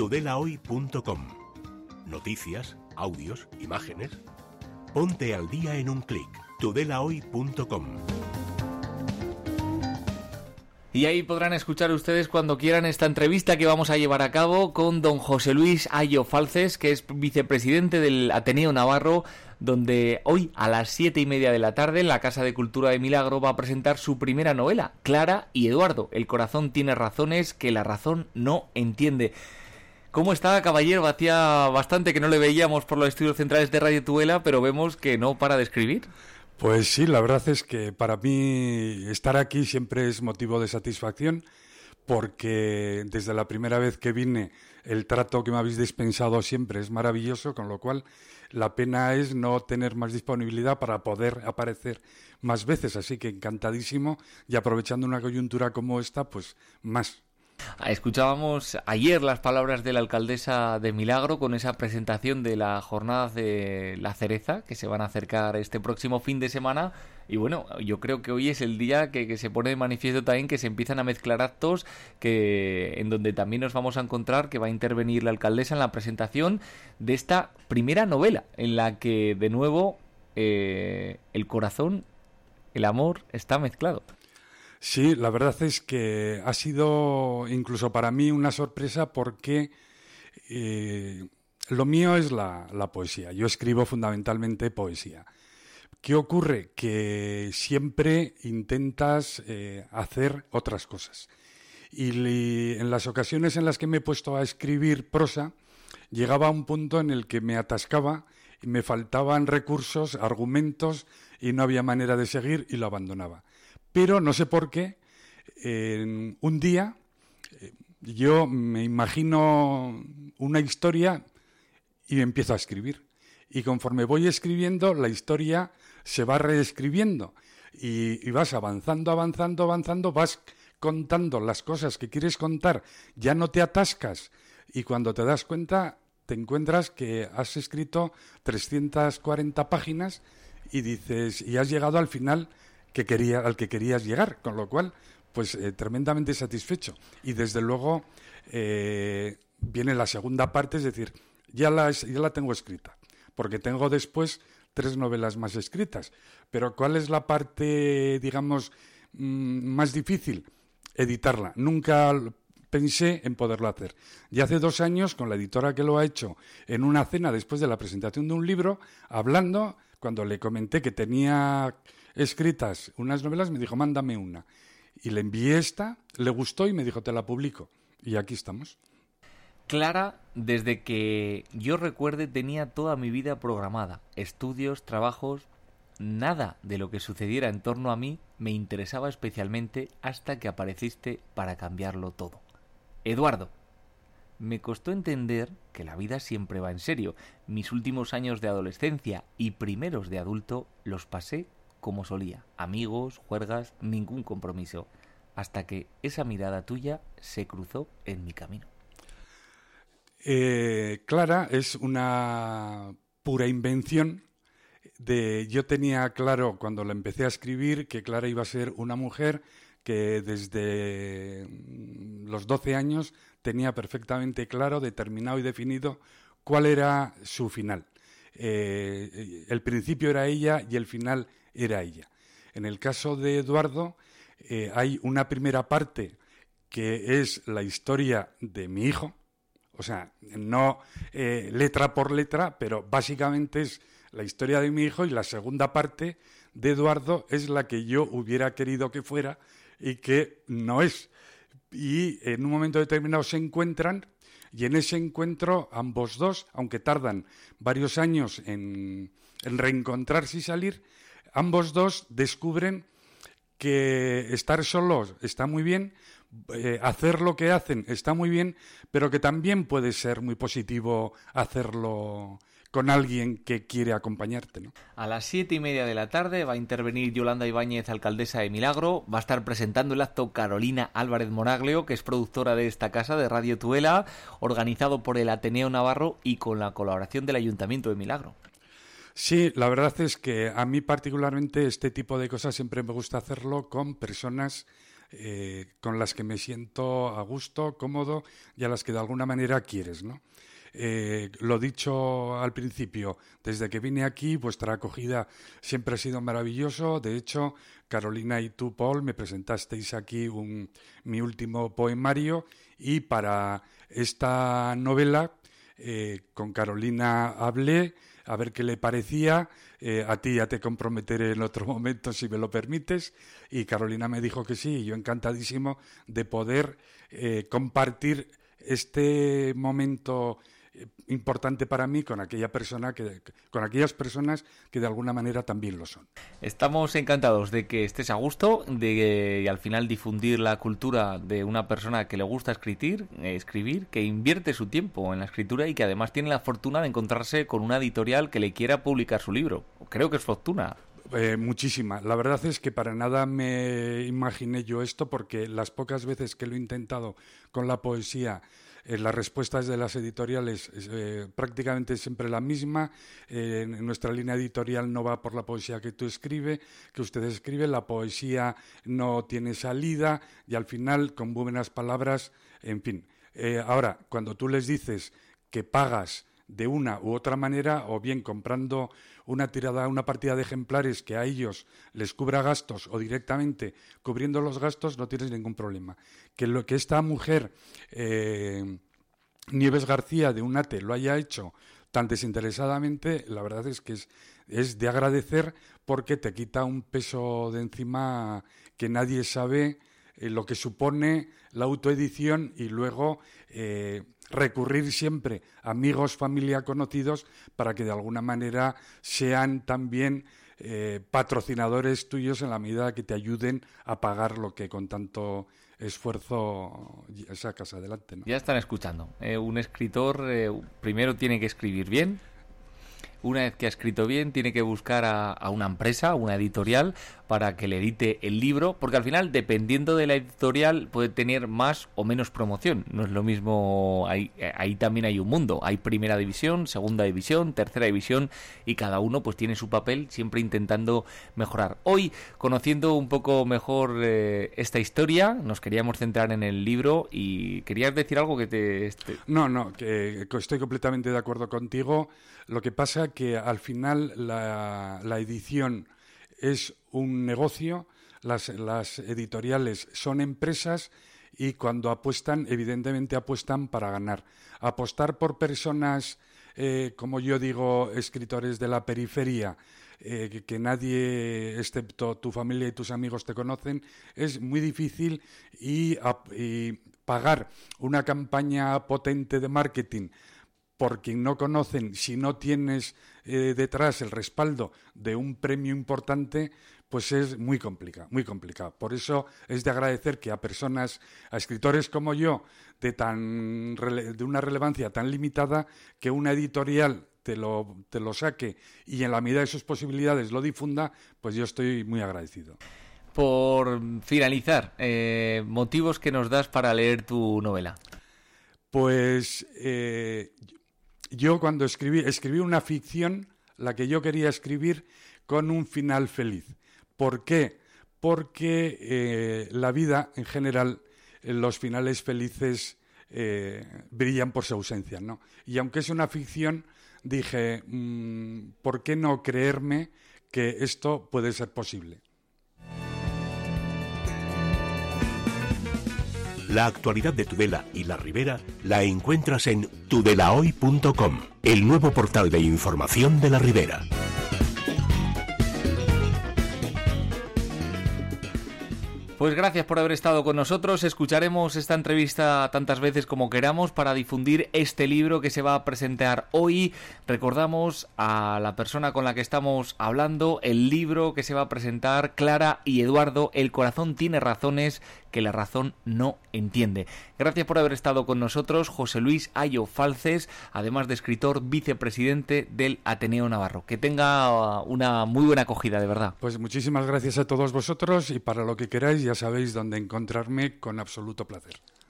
tudelahoy.com. Noticias, audios, imágenes. Ponte al día en un clic. tudelahoy.com. Y ahí podrán escuchar ustedes cuando quieran esta entrevista que vamos a llevar a cabo con don José Luis Ayo Falces, que es vicepresidente del Ateneo Navarro, donde hoy a las siete y media de la tarde en la Casa de Cultura de Milagro va a presentar su primera novela, Clara y Eduardo. El corazón tiene razones que la razón no entiende. ¿Cómo está, caballero? Hacía bastante que no le veíamos por los estudios centrales de Radio Tuela, pero vemos que no para de escribir. Pues sí, la verdad es que para mí estar aquí siempre es motivo de satisfacción porque desde la primera vez que vine el trato que me habéis dispensado siempre es maravilloso, con lo cual la pena es no tener más disponibilidad para poder aparecer más veces, así que encantadísimo y aprovechando una coyuntura como esta, pues más. Escuchábamos ayer las palabras de la alcaldesa de Milagro con esa presentación de la jornada de la cereza que se van a acercar este próximo fin de semana. Y bueno, yo creo que hoy es el día que, se pone de manifiesto también que se empiezan a mezclar actos que en donde también nos vamos a encontrar que va a intervenir la alcaldesa en la presentación de esta primera novela en la que de nuevo eh, el corazón, el amor está mezclado. Sí, la verdad es que ha sido incluso para mí una sorpresa porque eh, lo mío es la, poesía. Yo escribo fundamentalmente poesía. ¿Qué ocurre? Que siempre intentas eh, hacer otras cosas. Y en las ocasiones en las que me he puesto a escribir prosa, llegaba a un punto en el que me atascaba y me faltaban recursos, argumentos y no había manera de seguir y lo abandonaba. Pero no sé por qué, un día eh, yo me imagino una historia y empiezo a escribir. Y conforme voy escribiendo, la historia se va reescribiendo. Y, y, vas avanzando, avanzando, avanzando, vas contando las cosas que quieres contar, ya no te atascas. Y cuando te das cuenta, te encuentras que has escrito 340 páginas y dices, y has llegado al final que quería, al que querías llegar, con lo cual, pues eh, tremendamente satisfecho. Y desde luego eh, viene la segunda parte, es decir, ya la, ya la tengo escrita, porque tengo después tres novelas más escritas. Pero ¿cuál es la parte, digamos, mm, más difícil? Editarla. Nunca pensé en poderlo hacer. Y hace dos años, con la editora que lo ha hecho, en una cena después de la presentación de un libro, hablando, cuando le comenté que tenía escritas unas novelas, me dijo, mándame una. Y le envié esta, le gustó y me dijo, te la publico. Y aquí estamos. Clara, desde que yo recuerde, tenía toda mi vida programada. Estudios, trabajos, nada de lo que sucediera en torno a mí me interesaba especialmente hasta que apareciste para cambiarlo todo. Eduardo, me costó entender que la vida siempre va en serio. Mis últimos años de adolescencia y primeros de adulto los pasé como solía, amigos, juergas, ningún compromiso, hasta que esa mirada tuya se cruzó en mi camino. Eh, Clara es una pura invención de yo tenía claro cuando la empecé a escribir que Clara iba a ser una mujer que desde los 12 años tenía perfectamente claro, determinado y definido cuál era su final. Eh, el principio era ella y el final era ella. En el caso de Eduardo eh, hay una primera parte que es la historia de mi hijo, o sea, no eh, letra por letra, pero básicamente es la historia de mi hijo y la segunda parte de Eduardo es la que yo hubiera querido que fuera y que no es. Y en un momento determinado se encuentran y en ese encuentro ambos dos, aunque tardan varios años en, reencontrarse y salir, ambos dos descubren que estar solos está muy bien, eh, hacer lo que hacen está muy bien, pero que también puede ser muy positivo hacerlo con alguien que quiere acompañarte. ¿no? A las siete y media de la tarde va a intervenir Yolanda Ibáñez, alcaldesa de Milagro. Va a estar presentando el acto Carolina Álvarez Moraglio, que es productora de esta casa de Radio Tuela, organizado por el Ateneo Navarro y con la colaboración del Ayuntamiento de Milagro. Sí, la verdad es que a mí particularmente este tipo de cosas siempre me gusta hacerlo con personas eh, con las que me siento a gusto, cómodo y a las que de alguna manera quieres, ¿no? Eh, lo dicho al principio, desde que vine aquí, vuestra acogida siempre ha sido maravilloso. De hecho, Carolina y tú, Paul, me presentasteis aquí mi último poemario y para esta novela, eh, con Carolina hablé a ver qué le parecía. Eh, a ti ya te comprometeré en otro momento si me lo permites. Y Carolina me dijo que sí, y yo encantadísimo de poder compartir este momento eh, importante para mí con aquella persona que con aquellas personas que de alguna manera también lo son. Estamos encantados de que estés a gusto, de al final difundir la cultura de una persona que le gusta escribir, escribir, que invierte su tiempo en la escritura y que además tiene la fortuna de encontrarse con una editorial que le quiera publicar su libro. Creo que es fortuna. Eh, muchísima. La verdad es que para nada me imaginé yo esto porque las pocas veces que lo he intentado con la poesía eh, las respuestas de las editoriales eh, prácticamente siempre la misma. Eh, nuestra línea editorial no va por la poesía que tú escribes, que usted escribe, la poesía no tiene salida y al final, con buenas palabras, en fin. ahora, cuando tú les dices que pagas de una u otra manera, o bien comprando una tirada, una partida de ejemplares que a ellos les cubra gastos o directamente cubriendo los gastos, no tienes ningún problema. Que lo que esta mujer, eh, Nieves García de UNATE, lo haya hecho tan desinteresadamente, la verdad es que es, es de agradecer porque te quita un peso de encima que nadie sabe eh, lo que supone la autoedición y luego eh, recurrir siempre a amigos, familia, conocidos, para que de alguna manera sean también eh, patrocinadores tuyos en la medida que te ayuden a pagar lo que con tanto esfuerzo sacas adelante. Ya están escuchando. Eh, un escritor eh, primero tiene que escribir bien, una vez que ha escrito bien, tiene que buscar a, una empresa, una editorial, para que le edite el libro, porque al final, dependiendo de la editorial, puede tener más o menos promoción. No es lo mismo, ahí, también hay un mundo. Hay primera división, segunda división, tercera división, y cada uno pues tiene su papel, siempre intentando mejorar. Hoy, conociendo un poco mejor eh, esta historia, nos queríamos centrar en el libro y querías decir algo que te... Este no, no, que estoy completamente de acuerdo contigo. Lo que pasa que al final la, edición es un negocio, las, editoriales son empresas y cuando apuestan, evidentemente apuestan para ganar. Apostar por personas, eh, como yo digo, escritores de la periferia, eh, que, nadie, excepto tu familia y tus amigos, te conocen, es muy difícil y pagar una campaña potente de marketing por quien no conocen, si no tienes eh, detrás el respaldo de un premio importante, pues es muy complicado, muy complicado. Por eso es de agradecer que a personas, a escritores como yo, de, tan, de una relevancia tan limitada, que una editorial te lo, te lo saque y en la medida de sus posibilidades lo difunda, pues yo estoy muy agradecido. Por finalizar, eh, motivos que nos das para leer tu novela. Pues eh, yo cuando escribí, escribí una ficción, la que yo quería escribir, con un final feliz. ¿Por qué? Porque eh, la vida, en general, los finales felices eh, brillan por su ausencia, ¿no? Y aunque es una ficción, dije, mm, ¿por qué no creerme que esto puede ser posible? La actualidad de Tudela y la Ribera la encuentras en tudelahoy.com, el nuevo portal de información de la Ribera. Pues gracias por haber estado con nosotros. Escucharemos esta entrevista tantas veces como queramos para difundir este libro que se va a presentar hoy. Recordamos a la persona con la que estamos hablando, el libro que se va a presentar, Clara y Eduardo, El corazón tiene razones que la razón no entiende. Gracias por haber estado con nosotros, José Luis Ayo Falces, además de escritor, vicepresidente del Ateneo Navarro. Que tenga una muy buena acogida, de verdad. Pues muchísimas gracias a todos vosotros y para lo que queráis ya sabéis dónde encontrarme con absoluto placer.